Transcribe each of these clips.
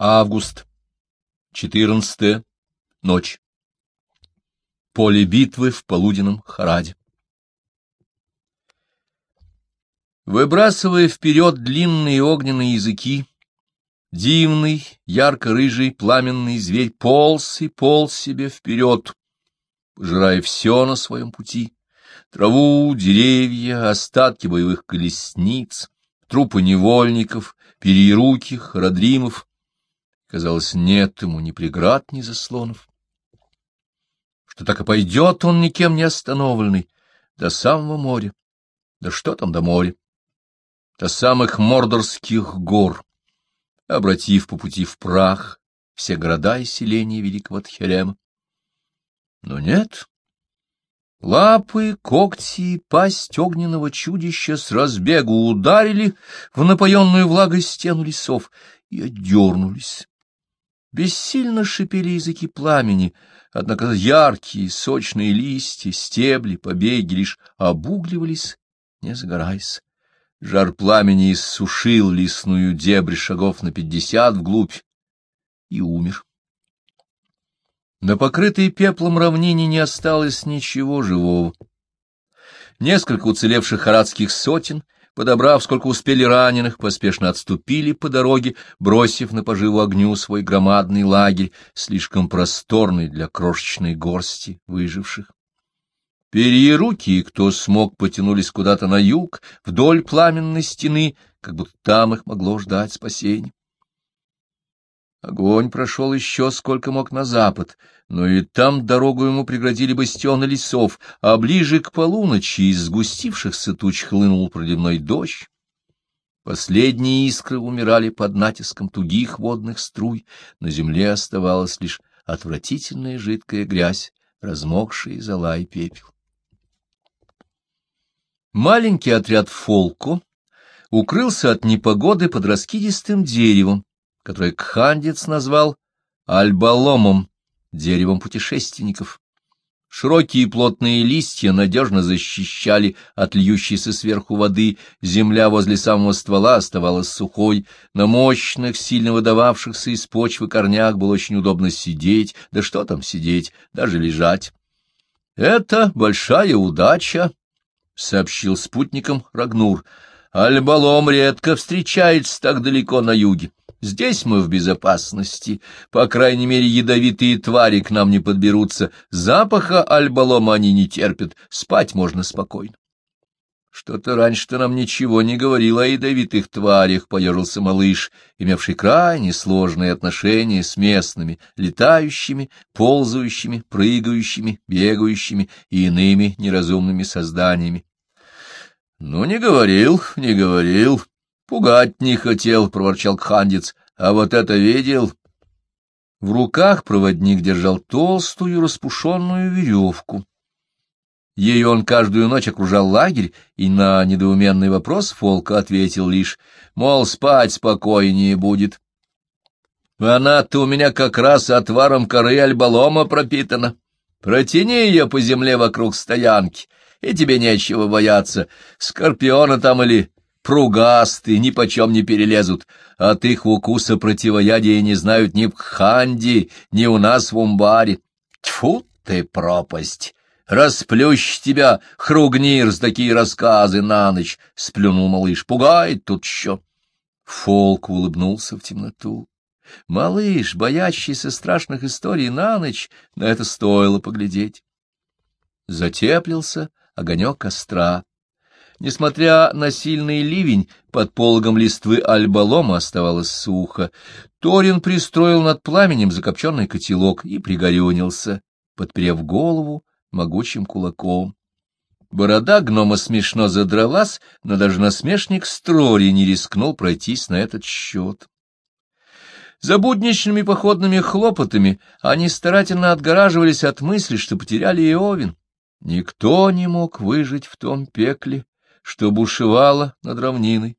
Август. Четырнадцатая ночь. Поле битвы в полуденном Хараде. Выбрасывая вперед длинные огненные языки, дивный, ярко-рыжий, пламенный зверь полз и полз себе вперед, пожирая все на своем пути — траву, деревья, остатки боевых колесниц, трупы невольников, переруких, родримов. Казалось, нет ему ни преград, ни заслонов. Что так и пойдет он никем не остановленный до самого моря. Да что там до моря? До самых мордорских гор, обратив по пути в прах все города и селения великого Тхерема. Но нет, Лапы, когти и пасть огненного чудища с разбегу ударили в напоенную влагой стену лесов и отдернулись. Бессильно шипели языки пламени, однако яркие сочные листья, стебли, побеги лишь обугливались, не загораясь. Жар пламени иссушил лесную дебрь шагов на пятьдесят вглубь и умер. На покрытой пеплом равнине не осталось ничего живого. Несколько уцелевших харадских сотен, подобрав, сколько успели раненых, поспешно отступили по дороге, бросив на поживу огню свой громадный лагерь, слишком просторный для крошечной горсти выживших. Перьеруки, кто смог, потянулись куда-то на юг, вдоль пламенной стены, как будто там их могло ждать спасение. Огонь прошел еще сколько мог на запад, но и там дорогу ему преградили бастионы лесов, а ближе к полуночи из сгустившихся туч хлынул проливной дождь. Последние искры умирали под натиском тугих водных струй, на земле оставалась лишь отвратительная жидкая грязь, размокшая зола и пепел. Маленький отряд Фолку укрылся от непогоды под раскидистым деревом, которое Кхандец назвал альбаломом, деревом путешественников. Широкие плотные листья надежно защищали от льющейся сверху воды, земля возле самого ствола оставалась сухой, на мощных, сильно выдававшихся из почвы корнях было очень удобно сидеть, да что там сидеть, даже лежать. — Это большая удача, — сообщил спутникам Рагнур. — Альбалом редко встречается так далеко на юге. Здесь мы в безопасности. По крайней мере, ядовитые твари к нам не подберутся. Запаха альбалома они не терпят. Спать можно спокойно. Что-то раньше-то нам ничего не говорило о ядовитых тварях, — поежился малыш, имевший крайне сложные отношения с местными, летающими, ползающими, прыгающими, бегающими и иными неразумными созданиями. — Ну, не говорил, не говорил, Пугать не хотел, — проворчал Кхандец, — а вот это видел. В руках проводник держал толстую распушенную веревку. Ею он каждую ночь окружал лагерь, и на недоуменный вопрос Фолка ответил лишь, мол, спать спокойнее будет. Она-то у меня как раз отваром коры альбалома пропитана. Протяни ее по земле вокруг стоянки, и тебе нечего бояться, скорпиона там или пругасты, ни почем не перелезут. От их укуса противоядия не знают ни в Ханди, ни у нас в Умбаре. Тьфу ты, пропасть! Расплющ тебя, хругнир, с такие рассказы на ночь! — сплюнул малыш. — Пугает тут еще. Фолк улыбнулся в темноту. Малыш, боящийся страшных историй на ночь, на это стоило поглядеть. Затеплился огонек костра. Несмотря на сильный ливень, под пологом листвы альбалома оставалось сухо. Торин пристроил над пламенем закопченный котелок и пригорюнился, подперев голову могучим кулаком. Борода гнома смешно задралась, но даже насмешник Строри не рискнул пройтись на этот счет. За будничными походными хлопотами они старательно отгораживались от мысли, что потеряли Иовин. Никто не мог выжить в том пекле, что бушевало над равниной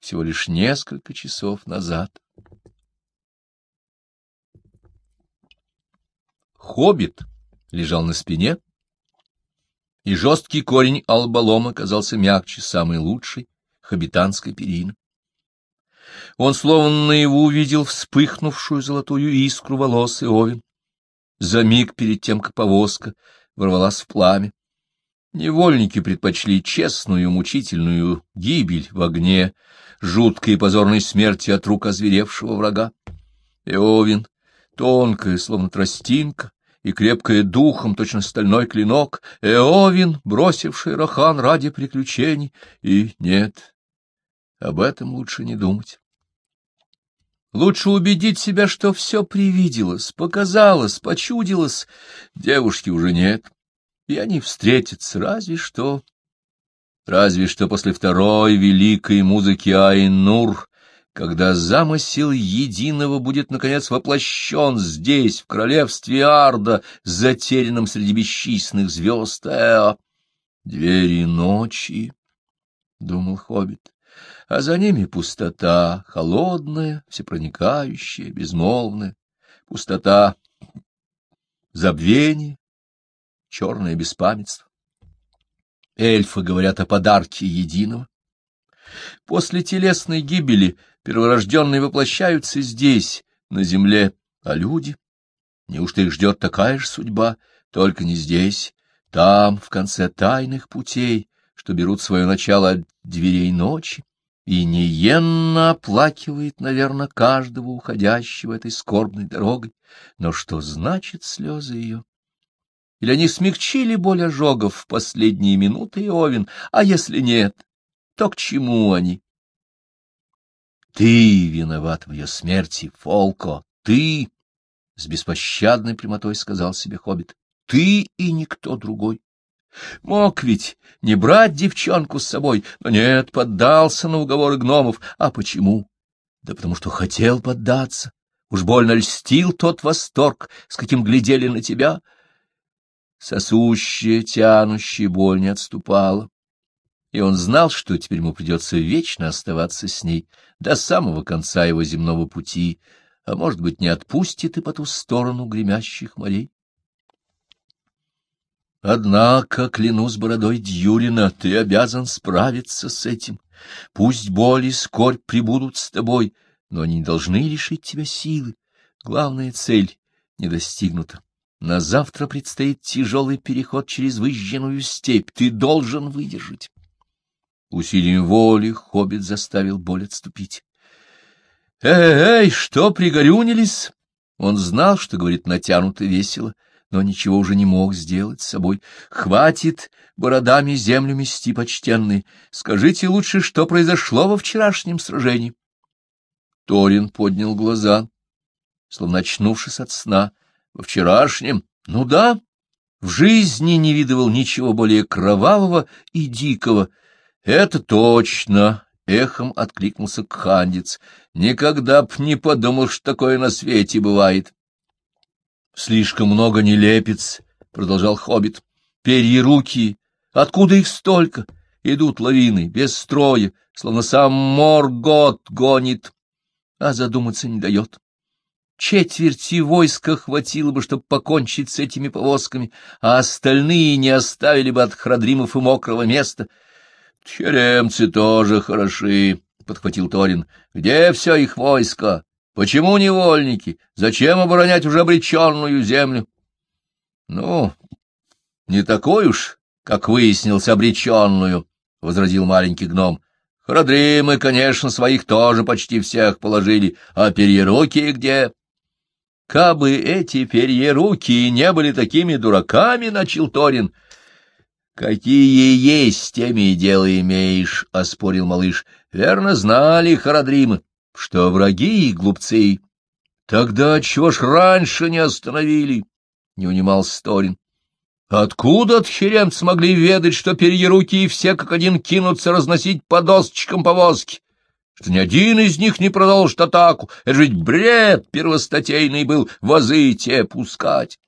всего лишь несколько часов назад. Хоббит лежал на спине, и жесткий корень албалома казался мягче самой лучшей хоббитанской перины. Он словно наяву увидел вспыхнувшую золотую искру волос и овен. За миг перед тем, как повозка ворвалась в пламя. Невольники предпочли честную мучительную гибель в огне, жуткой и позорной смерти от рук озверевшего врага. Иовин, тонкая, словно тростинка, и крепкая духом, точно стальной клинок, Эовин, бросивший Рохан ради приключений, и нет, об этом лучше не думать. Лучше убедить себя, что все привиделось, показалось, почудилось. Девушки уже нет, и они встретятся разве что... Разве что после второй великой музыки Айнур, когда замысел единого будет, наконец, воплощен здесь, в королевстве Арда, затерянном среди бесчисленных звезд Эа. Двери ночи, — думал Хоббит, — а за ними пустота, холодная, всепроникающая, безмолвная, пустота, забвение, черное беспамятство. Эльфы говорят о подарке единого. После телесной гибели перворожденные воплощаются здесь, на земле, а люди? Неужто их ждет такая же судьба, только не здесь, там, в конце тайных путей, что берут свое начало от дверей ночи, и неенно оплакивает, наверное, каждого уходящего этой скорбной дорогой. Но что значит слезы ее? Или они смягчили боль ожогов в последние минуты Иовин, а если нет, то к чему они? Ты виноват в ее смерти, Фолко, ты, — с беспощадной прямотой сказал себе Хоббит, — ты и никто другой. Мог ведь не брать девчонку с собой, но нет, поддался на уговоры гномов. А почему? Да потому что хотел поддаться. Уж больно льстил тот восторг, с каким глядели на тебя. Сосущая, тянущая боль не отступала и он знал, что теперь ему придется вечно оставаться с ней до самого конца его земного пути, а, может быть, не отпустит и по ту сторону гремящих морей. Однако, клянусь бородой Дьюрина, ты обязан справиться с этим. Пусть боль и скорбь прибудут с тобой, но они не должны лишить тебя силы. Главная цель не достигнута. На завтра предстоит тяжелый переход через выжженную степь. Ты должен выдержать. Усилием воли хоббит заставил боль отступить. «Эй, эй, что пригорюнились?» Он знал, что говорит натянуто весело, но ничего уже не мог сделать с собой. «Хватит бородами землю мести, почтенные. Скажите лучше, что произошло во вчерашнем сражении?» Торин поднял глаза, словно очнувшись от сна. «Во вчерашнем? Ну да, в жизни не видывал ничего более кровавого и дикого». — Это точно! — эхом откликнулся Кхандец. — Никогда б не подумал, что такое на свете бывает. — Слишком много нелепец, — продолжал Хоббит. — Перья руки, откуда их столько? Идут лавины, без строя, словно сам Моргот гонит, а задуматься не дает. Четверти войска хватило бы, чтобы покончить с этими повозками, а остальные не оставили бы от храдримов и мокрого места — Черемцы тоже хороши, — подхватил Торин. — Где все их войско? Почему невольники? Зачем оборонять уже обреченную землю? — Ну, не такой уж, как выяснилось, обреченную, — возразил маленький гном. — Храдримы, конечно, своих тоже почти всех положили, а перьеруки где? — Кабы эти перьеруки не были такими дураками, — начал Торин, — Какие есть, теми и имеешь, — оспорил малыш. Верно знали Харадримы, что враги и глупцы. Тогда чего ж раньше не остановили? — не унимал Сторин. Откуда тхеремцы могли ведать, что перьеруки и все как один кинутся разносить по досочкам повозки? Что ни один из них не продолжит атаку? Это ведь бред первостатейный был возы те пускать.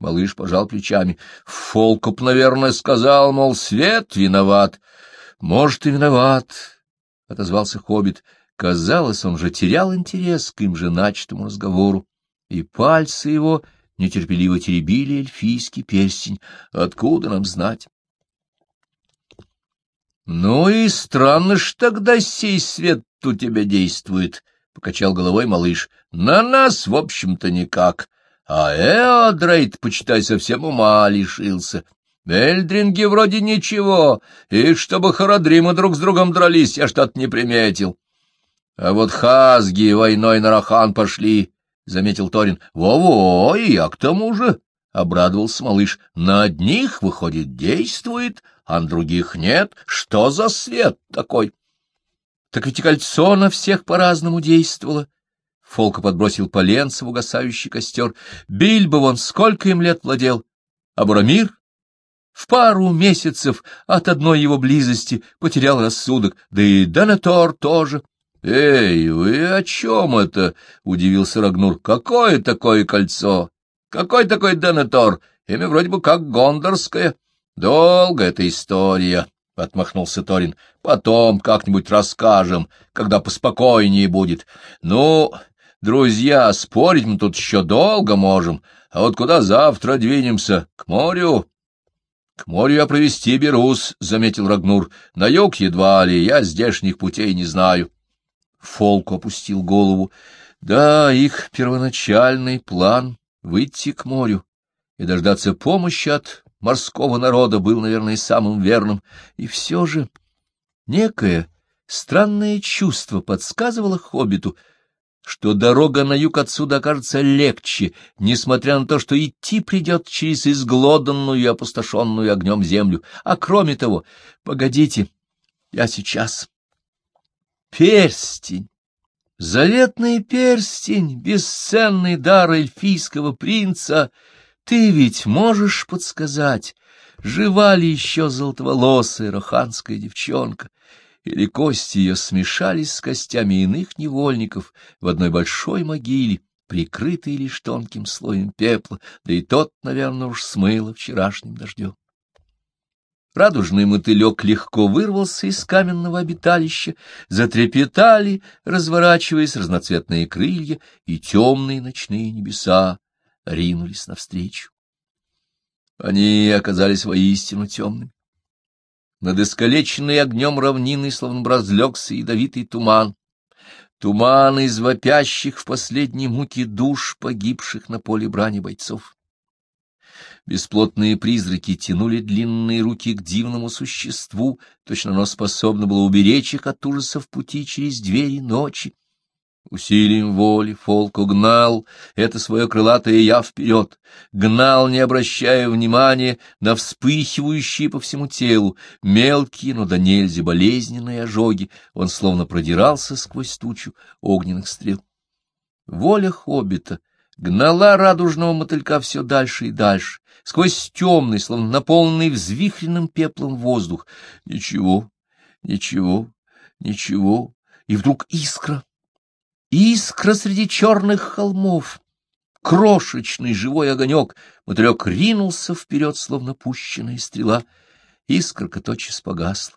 Малыш пожал плечами. Фолкоп, наверное, сказал, мол, свет виноват. Может, и виноват, — отозвался Хоббит. Казалось, он же терял интерес к им же начатому разговору, и пальцы его нетерпеливо теребили эльфийский перстень. Откуда нам знать? Ну и странно ж тогда сей свет у тебя действует, — покачал головой малыш. — На нас, в общем-то, никак. А Эодрейд, почитай, совсем ума лишился. Эльдринги вроде ничего, и чтобы Харадримы друг с другом дрались, я что-то не приметил. А вот Хазги войной на Рахан пошли, — заметил Торин. Во — Во-во, и я к тому же, — обрадовался малыш. — На одних, выходит, действует, а на других нет. Что за свет такой? — Так ведь кольцо на всех по-разному действовало. Фолка подбросил поленца в угасающий костер. Бильбо вон сколько им лет владел. А Бурамир в пару месяцев от одной его близости потерял рассудок, да и Денетор тоже. — Эй, вы о чем это? — удивился Рагнур. — Какое такое кольцо? Какой такой Денетор? Имя вроде бы как Гондорское. — Долго эта история, — отмахнулся Торин. — Потом как-нибудь расскажем, когда поспокойнее будет. Ну, друзья, спорить мы тут еще долго можем. А вот куда завтра двинемся? К морю? — К морю я провести берусь, — заметил Рагнур. — На юг едва ли, я здешних путей не знаю. Фолку опустил голову. Да, их первоначальный план — выйти к морю и дождаться помощи от морского народа был, наверное, самым верным. И все же некое странное чувство подсказывало Хоббиту — что дорога на юг отсюда окажется легче, несмотря на то, что идти придет через изглоданную и опустошенную огнем землю. А кроме того, погодите, я сейчас. Перстень! Заветный перстень, бесценный дар эльфийского принца. Ты ведь можешь подсказать, жива ли еще золотоволосая роханская девчонка? или кости ее смешались с костями иных невольников в одной большой могиле, прикрытой лишь тонким слоем пепла, да и тот, наверное, уж смыло вчерашним дождем. Радужный мотылек легко вырвался из каменного обиталища, затрепетали, разворачиваясь разноцветные крылья, и темные ночные небеса ринулись навстречу. Они оказались воистину темными. Над искалеченной огнем равнины словно разлегся ядовитый туман. Туман из вопящих в последней муке душ погибших на поле брани бойцов. Бесплотные призраки тянули длинные руки к дивному существу, точно оно способно было уберечь их от ужасов пути через двери ночи. Усилием воли Фолк угнал это свое крылатое «я» вперед, гнал, не обращая внимания на вспыхивающие по всему телу мелкие, но до нельзя болезненные ожоги, он словно продирался сквозь тучу огненных стрел. Воля хоббита гнала радужного мотылька все дальше и дальше, сквозь темный, словно наполненный взвихренным пеплом воздух. Ничего, ничего, ничего, и вдруг искра Искра среди черных холмов. Крошечный живой огонек. Мотылек ринулся вперед, словно пущенная стрела. Искорка тотчас погасла.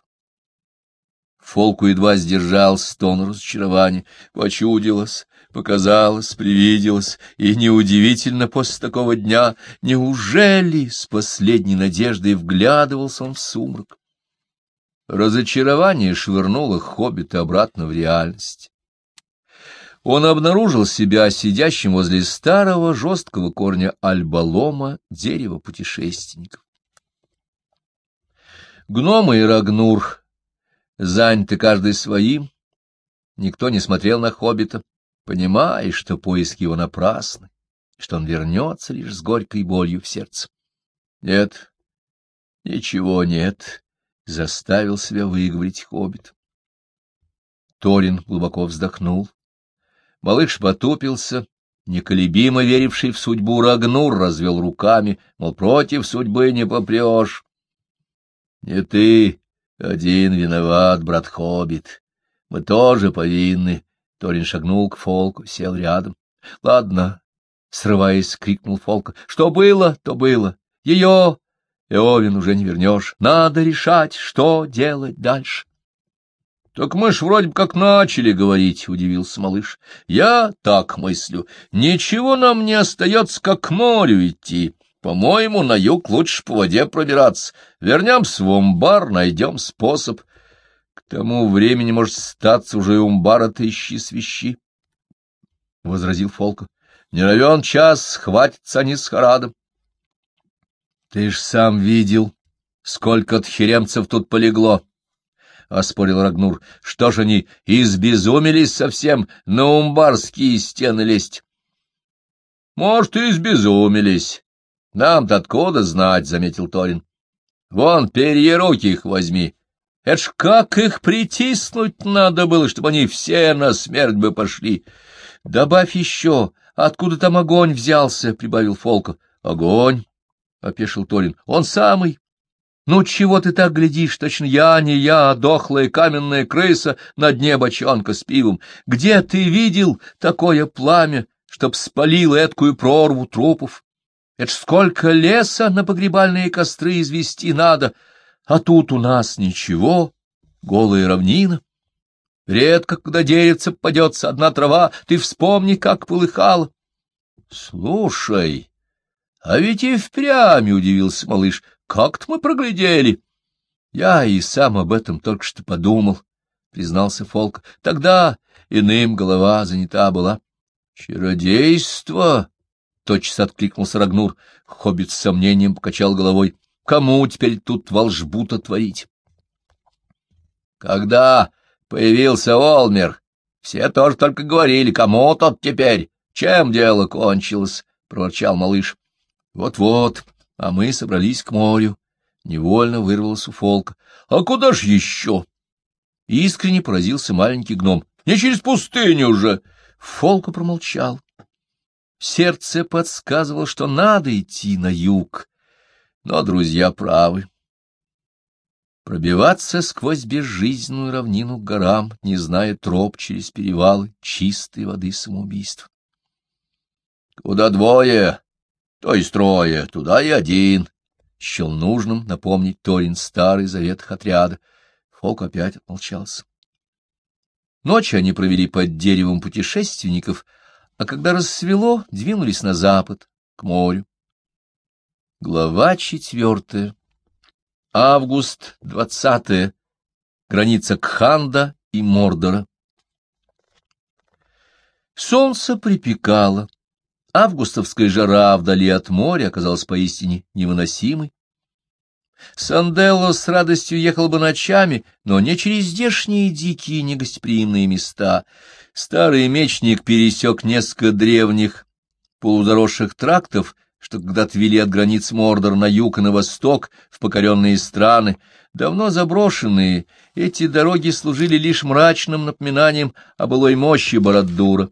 Фолку едва сдержал стон разочарования. Почудилось, показалось, привиделось, и неудивительно после такого дня, неужели с последней надеждой вглядывался он в сумрак? Разочарование швырнуло хоббита обратно в реальность он обнаружил себя сидящим возле старого жесткого корня альбалома дерева путешественников. Гномы и Рагнур заняты каждый своим, никто не смотрел на хоббита, понимая, что поиски его напрасны, что он вернется лишь с горькой болью в сердце. Нет, ничего нет, — заставил себя выговорить хоббит. Торин глубоко вздохнул Малыш потупился, неколебимо веривший в судьбу Рагнур, развел руками, мол, против судьбы не попрешь. — Не ты один виноват, брат Хоббит. Мы тоже повинны. Торин шагнул к Фолку, сел рядом. — Ладно, — срываясь, крикнул Фолка. — Что было, то было. Ее, Эовин, уже не вернешь. Надо решать, что делать дальше. — Так мы ж вроде бы как начали говорить, — удивился малыш. — Я так мыслю. Ничего нам не остается, как к морю идти. По-моему, на юг лучше по воде пробираться. Вернемся в амбар, найдем способ. — тому времени, может, статься уже и умбара тыщи свищи, — возразил Фолка. — Не равен час, схватятся они с Харадом. — Ты ж сам видел, сколько тхеремцев тут полегло, — оспорил Рагнур. — Что ж они, избезумелись совсем на умбарские стены лезть? — Может, и избезумелись. Нам-то откуда знать, — заметил Торин. — Вон, перья руки их возьми. Это ж как их притиснуть надо было, чтобы они все на смерть бы пошли. — Добавь еще, откуда там огонь взялся, — прибавил Фолка. — Огонь, — опешил Торин, — он самый. Ну, чего ты так глядишь? Точно я, не я, а дохлая каменная крыса на дне бочонка с пивом. Где ты видел такое пламя, чтоб спалило эткую прорву трупов? Это ж сколько леса на погребальные костры извести надо, а тут у нас ничего, голая равнина. Редко, когда деревце попадется одна трава, ты вспомни, как полыхало. — Слушай, а ведь и впрямь, — удивился малыш, — как-то мы проглядели. — Я и сам об этом только что подумал, — признался Фолк. — Тогда иным голова занята была. — Чародейство! — тотчас откликнулся Рагнур. Хоббит с сомнением покачал головой. — Кому теперь тут волжбу-то творить? — Когда появился Олмер, все тоже только говорили, кому тот теперь, чем дело кончилось, — проворчал малыш. Вот — Вот-вот, а мы собрались к морю. Невольно вырвался у Фолка. — А куда ж еще? Искренне поразился маленький гном. — Не через пустыню же! Фолка промолчал. Сердце подсказывало, что надо идти на юг, но друзья правы. Пробиваться сквозь безжизненную равнину к горам, не зная троп через перевалы чистой воды самоубийства. — Куда двое, то есть трое, туда и один, — счел нужным напомнить Торин старый завет отряда. Фолк опять отмолчался. Ночь они провели под деревом путешественников — а когда рассвело, двинулись на запад, к морю. Глава четвертая. Август двадцатое. Граница Кханда и Мордора. Солнце припекало. Августовская жара вдали от моря оказалась поистине невыносимой. Санделло с радостью ехал бы ночами, но не через здешние дикие негостеприимные места — Старый мечник пересек несколько древних полузаросших трактов, что когда-то вели от границ Мордор на юг и на восток, в покоренные страны. Давно заброшенные, эти дороги служили лишь мрачным напоминанием о былой мощи Бородура.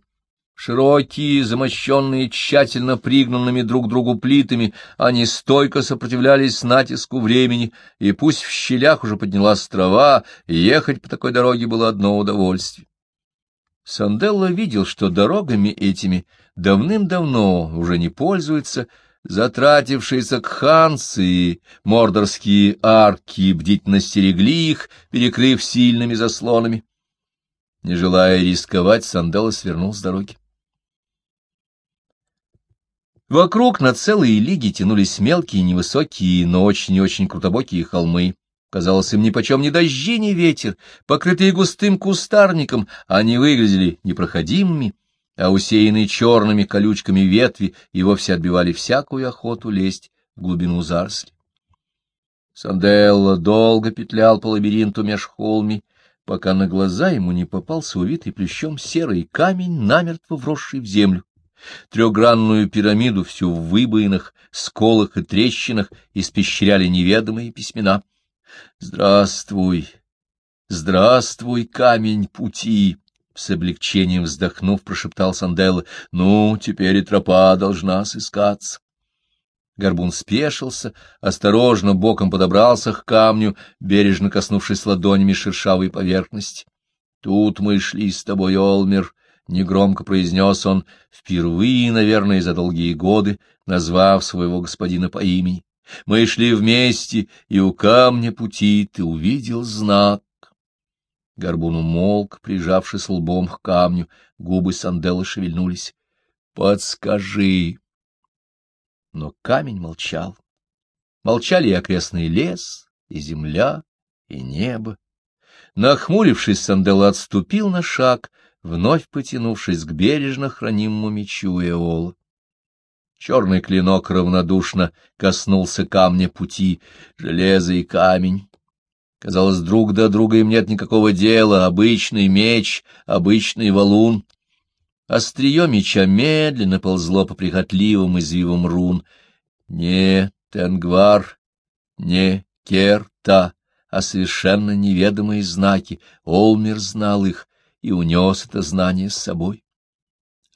Широкие, замощенные тщательно пригнанными друг другу плитами, они стойко сопротивлялись натиску времени, и пусть в щелях уже поднялась трава, ехать по такой дороге было одно удовольствие. Санделло видел, что дорогами этими давным-давно уже не пользуются затратившиеся кханцы и мордорские арки бдительно стерегли их, перекрыв сильными заслонами. Не желая рисковать, Санделло свернул с дороги. Вокруг на целые лиги тянулись мелкие, невысокие, но очень и очень крутобокие холмы. Казалось, им нипочем ни дожди, ни ветер, покрытые густым кустарником, они выглядели непроходимыми, а усеянные черными колючками ветви и вовсе отбивали всякую охоту лезть в глубину заросли. Санделло долго петлял по лабиринту меж холми, пока на глаза ему не попался увитый плещом серый камень, намертво вросший в землю. Трехгранную пирамиду всю в выбоинах, сколах и трещинах испещряли неведомые письмена — Здравствуй, здравствуй, камень пути! С облегчением вздохнув, прошептал Санделло. Ну, теперь и тропа должна сыскаться. Горбун спешился, осторожно боком подобрался к камню, бережно коснувшись ладонями шершавой поверхности. — Тут мы шли с тобой, Олмер, — негромко произнес он, впервые, наверное, за долгие годы, назвав своего господина по имени. Мы шли вместе, и у камня пути ты увидел знак. Горбун умолк, прижавшись лбом к камню, губы Сандела шевельнулись. — Подскажи. Но камень молчал. Молчали и окрестный лес, и земля, и небо. Нахмурившись, Санделла отступил на шаг, вновь потянувшись к бережно хранимому мечу Эола. Черный клинок равнодушно коснулся камня пути, железо и камень. Казалось, друг до друга им нет никакого дела, обычный меч, обычный валун. Острие меча медленно ползло по прихотливым извивам рун. Не Тенгвар, не Керта, а совершенно неведомые знаки. Олмер знал их и унес это знание с собой.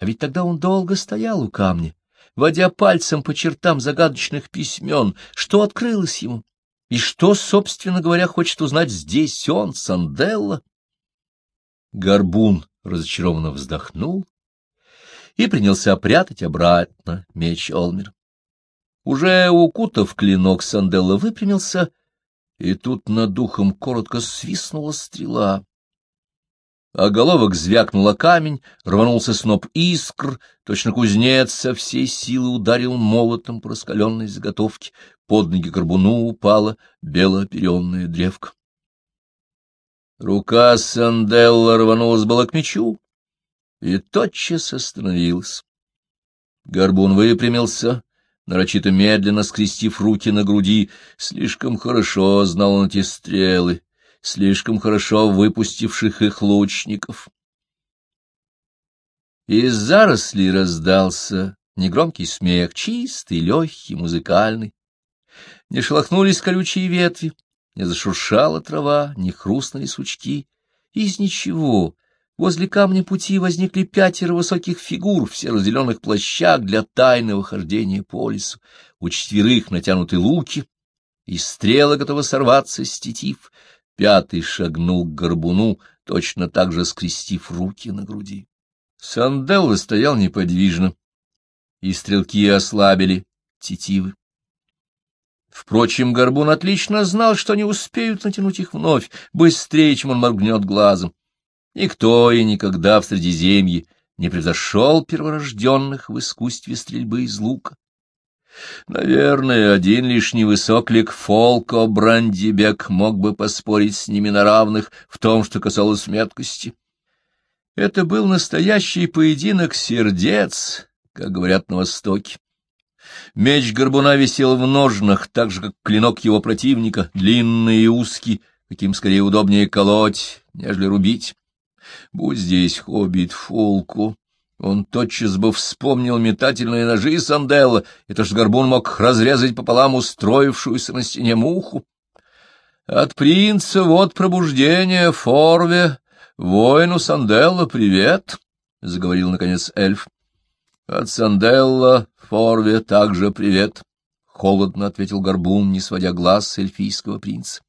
А ведь тогда он долго стоял у камня, водя пальцем по чертам загадочных письмен, что открылось ему. И что, собственно говоря, хочет узнать здесь он, Санделла? Горбун разочарованно вздохнул и принялся прятать обратно меч Олмер. Уже укутав клинок, Санделла выпрямился, и тут над духом коротко свистнула стрела. А головок звякнула камень, рванулся сноп искр, точно кузнец со всей силы ударил молотом по раскаленной заготовке. Под ноги горбуну упала белооперенная древка. Рука Санделла рванулась была к мечу и тотчас остановилась. Горбун выпрямился, нарочито медленно скрестив руки на груди, слишком хорошо знал он эти стрелы слишком хорошо выпустивших их лучников. Из зарослей раздался негромкий смех, чистый, легкий, музыкальный. Не шелохнулись колючие ветви, не зашуршала трава, не хрустнули сучки. Из ничего возле камня пути возникли пятеро высоких фигур в серо-зеленых плащах для тайного хождения по лесу. У четверых натянуты луки, и стрелы готовы сорваться с тетив. Пятый шагнул к горбуну, точно так же скрестив руки на груди. Санделло стоял неподвижно, и стрелки ослабили тетивы. Впрочем, Горбун отлично знал, что не успеют натянуть их вновь, быстрее, чем он моргнет глазом. Никто и никогда в Средиземье не превзошел перворожденных в искусстве стрельбы из лука. Наверное, один лишь невысоклик Фолко Брандибек мог бы поспорить с ними на равных в том, что касалось меткости. Это был настоящий поединок сердец, как говорят на Востоке. Меч горбуна висел в ножнах, так же, как клинок его противника, длинный и узкий, каким скорее удобнее колоть, нежели рубить. Будь здесь хоббит Фолку, он тотчас бы вспомнил метательные ножи Санделла, и то, что горбун мог разрезать пополам устроившуюся на стене муху. От принца вот пробуждение, Форве, воину Санделла привет, — заговорил, наконец, эльф. — От Санделла, Форве, также привет, — холодно ответил горбун, не сводя глаз с эльфийского принца.